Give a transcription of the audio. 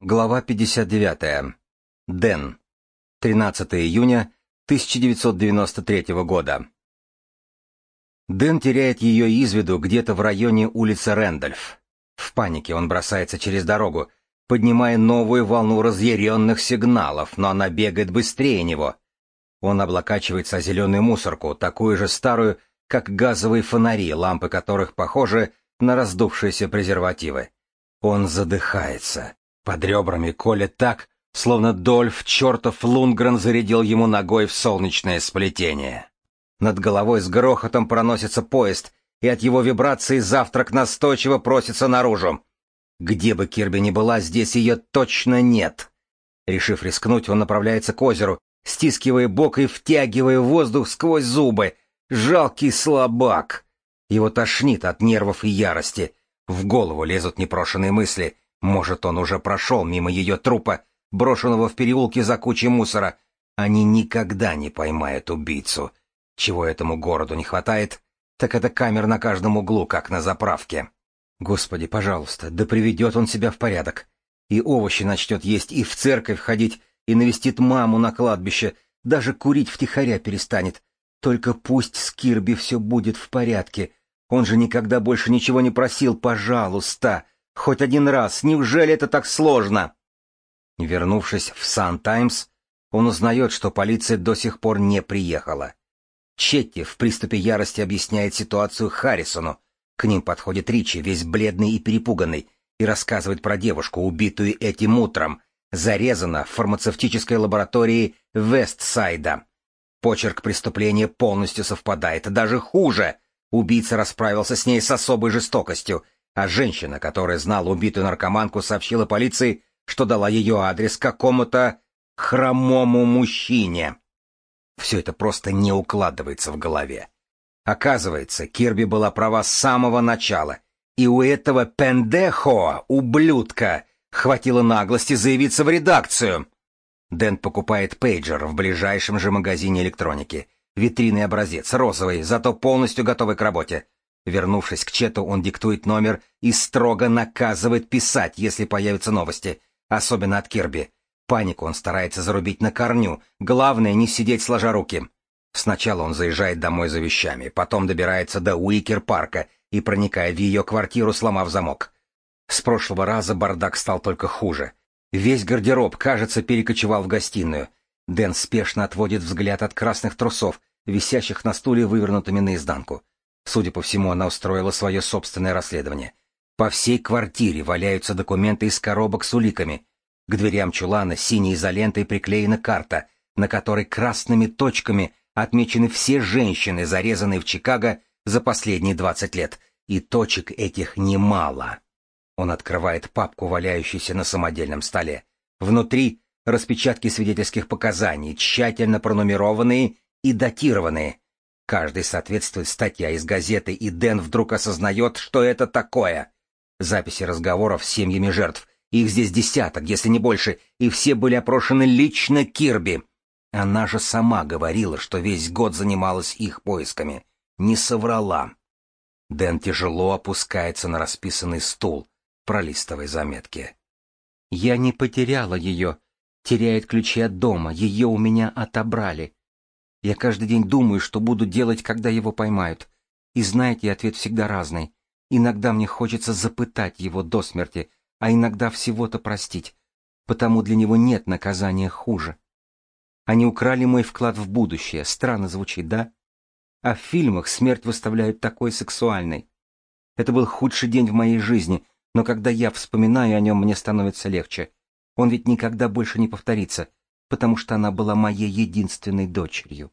Глава 59. Дэн. 13 июня 1993 года. Дэн теряет ее из виду где-то в районе улицы Рэндольф. В панике он бросается через дорогу, поднимая новую волну разъяренных сигналов, но она бегает быстрее него. Он облокачивается о зеленую мусорку, такую же старую, как газовые фонари, лампы которых похожи на раздувшиеся презервативы. Он задыхается. Под ребрами колет так, словно Дольф чертов Лунгрен зарядил ему ногой в солнечное сплетение. Над головой с грохотом проносится поезд, и от его вибрации завтрак настойчиво просится наружу. Где бы Кирби ни была, здесь ее точно нет. Решив рискнуть, он направляется к озеру, стискивая бок и втягивая воздух сквозь зубы. Жалкий слабак! Его тошнит от нервов и ярости. В голову лезут непрошенные мысли — может, он уже прошел мимо ее трупа, брошенного в переулке за кучей мусора. Они никогда не поймают убийцу. Чего этому городу не хватает, так это камер на каждом углу, как на заправке. Господи, пожалуйста, да приведет он себя в порядок. И овощи начнет есть, и в церковь ходить, и навестит маму на кладбище, даже курить втихаря перестанет. Только пусть с Кирби все будет в порядке. Он же никогда больше ничего не просил, пожалуйста. Хоть один раз. Неужели это так сложно? Вернувшись в Сан-Таймс, он узнает, что полиция до сих пор не приехала. Четти в приступе ярости объясняет ситуацию Харрисону. К ним подходит Ричи, весь бледный и перепуганный, и рассказывает про девушку, убитую этим утром, зарезана в фармацевтической лаборатории Вестсайда. Почерк преступления полностью совпадает, даже хуже. Убийца расправился с ней с особой жестокостью — а женщина, которая знала убитую наркоманку, сообщила полиции, что дала ее адрес какому-то хромому мужчине. Все это просто не укладывается в голове. Оказывается, Кирби была права с самого начала, и у этого пендехо, ублюдка, хватило наглости заявиться в редакцию. Дэн покупает пейджер в ближайшем же магазине электроники. Витринный образец, розовый, зато полностью готовый к работе. Вернувшись к Чету, он диктует номер и строго наказывает писать, если появятся новости, особенно от Кирби. Панику он старается зарубить на корню, главное не сидеть сложа руки. Сначала он заезжает домой за вещами, потом добирается до Уикер-парка и проникает в ее квартиру, сломав замок. С прошлого раза бардак стал только хуже. Весь гардероб, кажется, перекочевал в гостиную. Дэн спешно отводит взгляд от красных трусов, висящих на стуле вывернутыми наизнанку. Судя по всему, она устроила свое собственное расследование. По всей квартире валяются документы из коробок с уликами. К дверям чулана синей изолентой приклеена карта, на которой красными точками отмечены все женщины, зарезанные в Чикаго за последние 20 лет, и точек этих немало. Он открывает папку, валяющуюся на самодельном столе. Внутри распечатки свидетельских показаний, тщательно пронумерованные и датированные. Каждый соответствует статья из газеты, и Дэн вдруг осознает, что это такое. Записи разговоров с семьями жертв. Их здесь десяток, если не больше, и все были опрошены лично Кирби. Она же сама говорила, что весь год занималась их поисками. Не соврала. Дэн тяжело опускается на расписанный стул, пролистывая заметки. «Я не потеряла ее. Теряет ключи от дома. Ее у меня отобрали. Я каждый день думаю, что буду делать, когда его поймают. И знаете, ответ всегда разный. Иногда мне хочется запытать его до смерти, а иногда всего-то простить, потому для него нет наказания хуже. Они украли мой вклад в будущее. Странно звучит, да? А в фильмах смерть выставляют такой сексуальной. Это был худший день в моей жизни, но когда я вспоминаю о нем, мне становится легче. Он ведь никогда больше не повторится, потому что она была моей единственной дочерью.